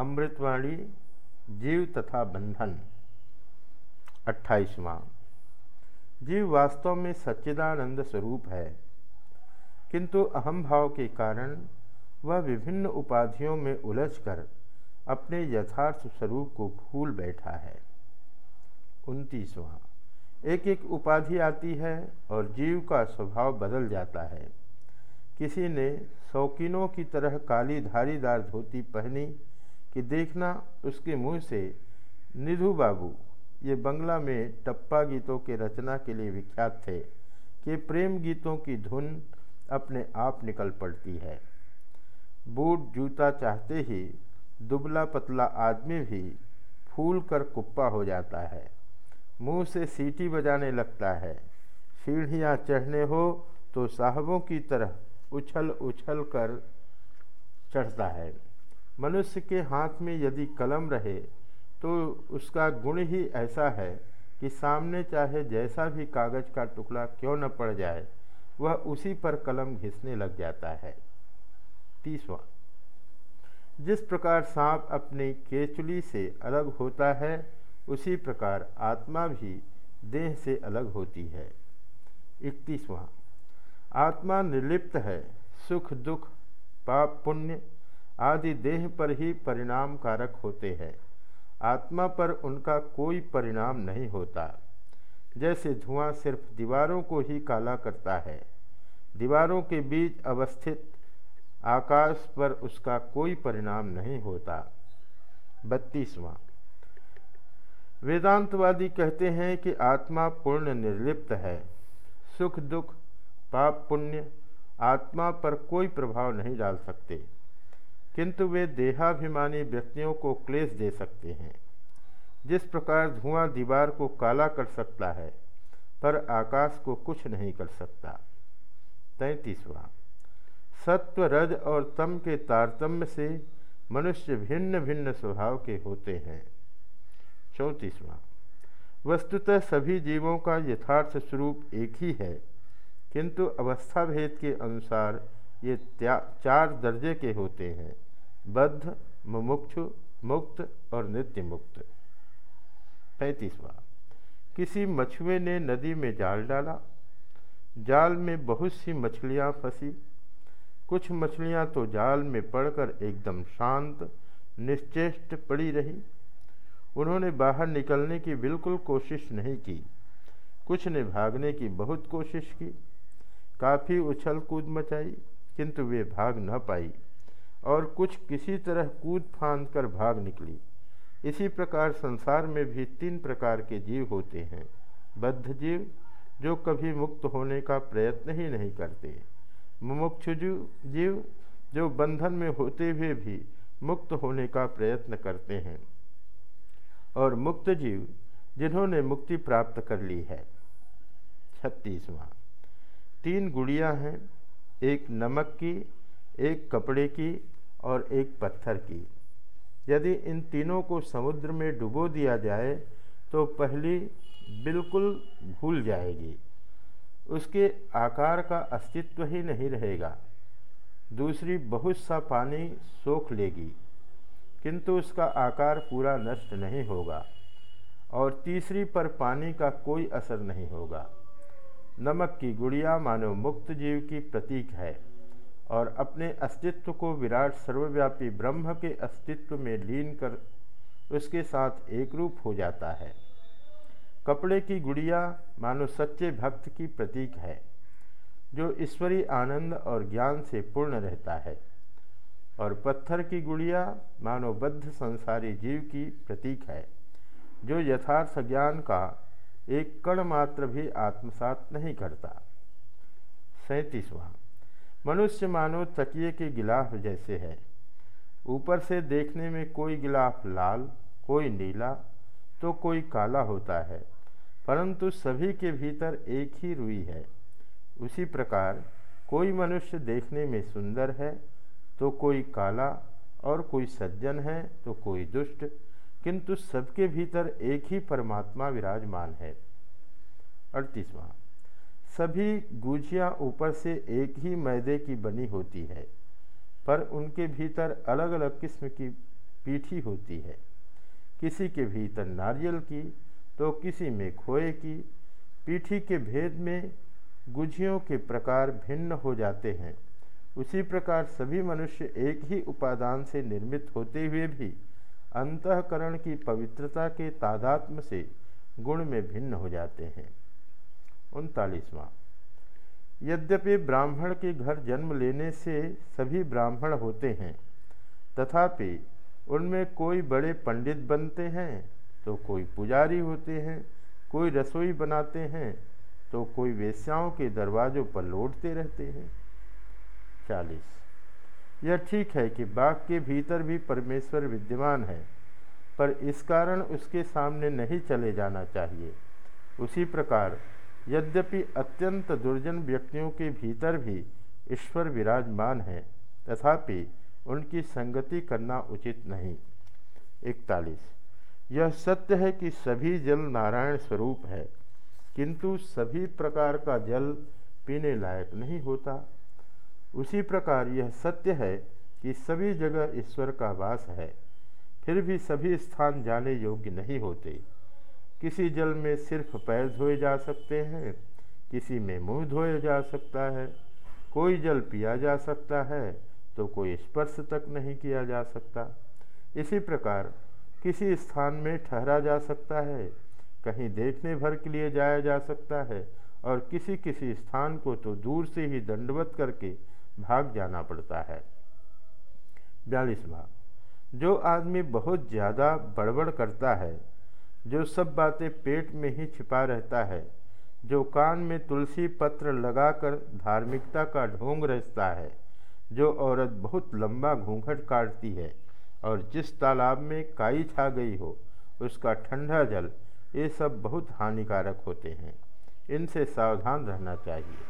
अमृतवाणी, जीव तथा बंधन, अट्ठाईसवां। जीव वास्तव में सच्चिदानंद स्वरूप है, किंतु अहम भाव के कारण वह विभिन्न उपाधियों में उलझकर अपने यथार्थ स्वरूप को भूल बैठा है। उनतीसवां। एक एक उपाधि आती है और जीव का स्वभाव बदल जाता है। किसी ने शौकीनों की तरह काली धारीदार धोती पहनी कि देखना उसके मुँह से, निधु बाबू, ये बंगला में टप्पा गीतों के रचना के लिए विख्यात थे कि प्रेम गीतों की धुन अपने आप निकल पड़ती है। बूट जूता चाहते ही दुबला पतला आदमी भी फूल कर कुप्पा हो जाता है। मुँह से सीटी बजाने लगता है। सीढ़ियाँ चढ़ने हो तो साहबों की तरह उछल उछल कर चढ़ता है। मनुष्य के हाथ में यदि कलम रहे तो उसका गुण ही ऐसा है कि सामने चाहे जैसा भी कागज़ का टुकड़ा क्यों न पड़ जाए, वह उसी पर कलम घिसने लग जाता है। तीसवा, जिस प्रकार सांप अपनी केचुली से अलग होता है, उसी प्रकार आत्मा भी देह से अलग होती है। इकतीसवां, आत्मा निर्लिप्त है, सुख दुख, पाप पुण्य आदि देह पर ही परिणाम कारक होते हैं। आत्मा पर उनका कोई परिणाम नहीं होता। जैसे धुआँ सिर्फ़ दीवारों को ही काला करता है। दीवारों के बीच अवस्थित आकाश पर उसका कोई परिणाम नहीं होता। बत्तीसवां। वेदांतवादी कहते हैं कि आत्मा पूर्ण निर्लिप्त है। सुख दुख, पाप पुण्य आत्मा पर कोई प्रभाव नहीं डाल सकते। किंतु वे देहाभिमानी व्यक्तियों को क्लेश दे सकते हैं। जिस प्रकार धुआँ दीवार को काला कर सकता है, पर आकाश को कुछ नहीं कर सकता। तैतीसवा सत्व रज और तम के तारतम्य से मनुष्य भिन्न भिन्न स्वभाव के होते हैं। चौंतीसवा, वस्तुतः सभी जीवों का यथार्थ स्वरूप एक ही है, किंतु अवस्था भेद के अनुसार ये चार दर्जे के होते हैं, बद्ध, मुमुक्षु, मुक्त और नित्य मुक्त पैंतीसवा, किसी मछुए ने नदी में जाल डाला। जाल में बहुत सी मछलियाँ फंसी। कुछ मछलियाँ तो जाल में पड़कर एकदम शांत, निश्चेष्ट पड़ी रही। उन्होंने बाहर निकलने की बिल्कुल कोशिश नहीं की। कुछ ने भागने की बहुत कोशिश की। काफ़ी उछल कूद मचाई। किंतु वे भाग न पाई और कुछ किसी तरह कूद फांद कर भाग निकली। इसी प्रकार संसार में भी तीन प्रकार के जीव होते हैं, बद्ध जीव, जो कभी मुक्त होने का प्रयत्न ही नहीं करते, मुमुक्षु जीव, जो बंधन में होते हुए भी मुक्त होने का प्रयत्न करते हैं, और मुक्त जीव, जिन्होंने मुक्ति प्राप्त कर ली है। छत्तीसवां, तीन गुड़ियाँ हैं एक नमक की, एक कपड़े की और एक पत्थर की। यदि इन तीनों को समुद्र में डुबो दिया जाए तो पहली बिल्कुल भूल जाएगी। उसके आकार का अस्तित्व ही नहीं रहेगा। दूसरी, बहुत सा पानी सोख लेगी, किंतु उसका आकार पूरा नष्ट नहीं होगा। और तीसरी, पर पानी का कोई असर नहीं होगा। नमक की गुड़िया मानव मुक्त जीव की प्रतीक है और अपने अस्तित्व को विराट सर्वव्यापी ब्रह्म के अस्तित्व में लीन कर उसके साथ एक रूप हो जाता है। कपड़े की गुड़िया मानो सच्चे भक्त की प्रतीक है, जो ईश्वरीय आनंद और ज्ञान से पूर्ण रहता है। और पत्थर की गुड़िया मानो बद्ध संसारी जीव की प्रतीक है, जो यथार्थ ज्ञान का एक कण मात्र भी आत्मसात नहीं करता। सैंतीसवां, मनुष्य मानो तकिए के गिलाफ जैसे है। ऊपर से देखने में कोई गिलाफ लाल, कोई नीला तो कोई काला होता है, परंतु सभी के भीतर एक ही रुई है। उसी प्रकार कोई मनुष्य देखने में सुंदर है तो कोई काला, और कोई सज्जन है तो कोई दुष्ट किंतु सबके भीतर एक ही परमात्मा विराजमान है। अड़तीसवां, सभी गुजियाँ ऊपर से एक ही मैदे की बनी होती है, पर उनके भीतर अलग अलग किस्म की पीठी होती है। किसी के भीतर नारियल की तो किसी में खोए की, पीठी के भेद में गुझियों के प्रकार भिन्न हो जाते हैं। उसी प्रकार सभी मनुष्य एक ही उपादान से निर्मित होते हुए भी अंतकरण की पवित्रता के तादात्म से गुण में भिन्न हो जाते हैं। उनतालीसवां। यद्यपि ब्राह्मण के घर जन्म लेने से सभी ब्राह्मण होते हैं, तथापि उनमें कोई बड़े पंडित बनते हैं तो कोई पुजारी होते हैं, कोई रसोई बनाते हैं तो कोई वेश्याओं के दरवाज़ों पर लौटते रहते हैं। चालीस। यह ठीक है कि बाघ के भीतर भी परमेश्वर विद्यमान है, पर इस कारण उसके सामने नहीं चले जाना चाहिए। उसी प्रकार, यद्यपि अत्यंत दुर्जन व्यक्तियों के भीतर भी ईश्वर विराजमान है, तथापि उनकी संगति करना उचित नहीं। इकतालीस। यह सत्य है कि सभी जल नारायण स्वरूप है, किंतु सभी प्रकार का जल पीने लायक नहीं होता। उसी प्रकार यह सत्य है कि सभी जगह ईश्वर का वास है। फिर भी सभी स्थान जाने योग्य नहीं होते। किसी जल में सिर्फ़ पैर धोए जा सकते हैं, किसी में मुँह धोए जा सकता है। कोई जल पिया जा सकता है तो कोई स्पर्श तक नहीं किया जा सकता। इसी प्रकार किसी स्थान में ठहरा जा सकता है, कहीं देखने भर के लिए जाया जा सकता है, और किसी किसी स्थान को तो दूर से ही दंडवत करके भाग जाना पड़ता है। बयालीसवा, जो आदमी बहुत ज़्यादा बड़बड़ करता है, जो सब बातें पेट में ही छिपा रहता है, जो कान में तुलसी पत्र लगाकर धार्मिकता का ढोंग रचता है, जो औरत बहुत लंबा घूंघट काटती है और जिस तालाब में काई छा गई हो, उसका ठंडा जल, ये सब बहुत हानिकारक होते हैं। इनसे सावधान रहना चाहिए।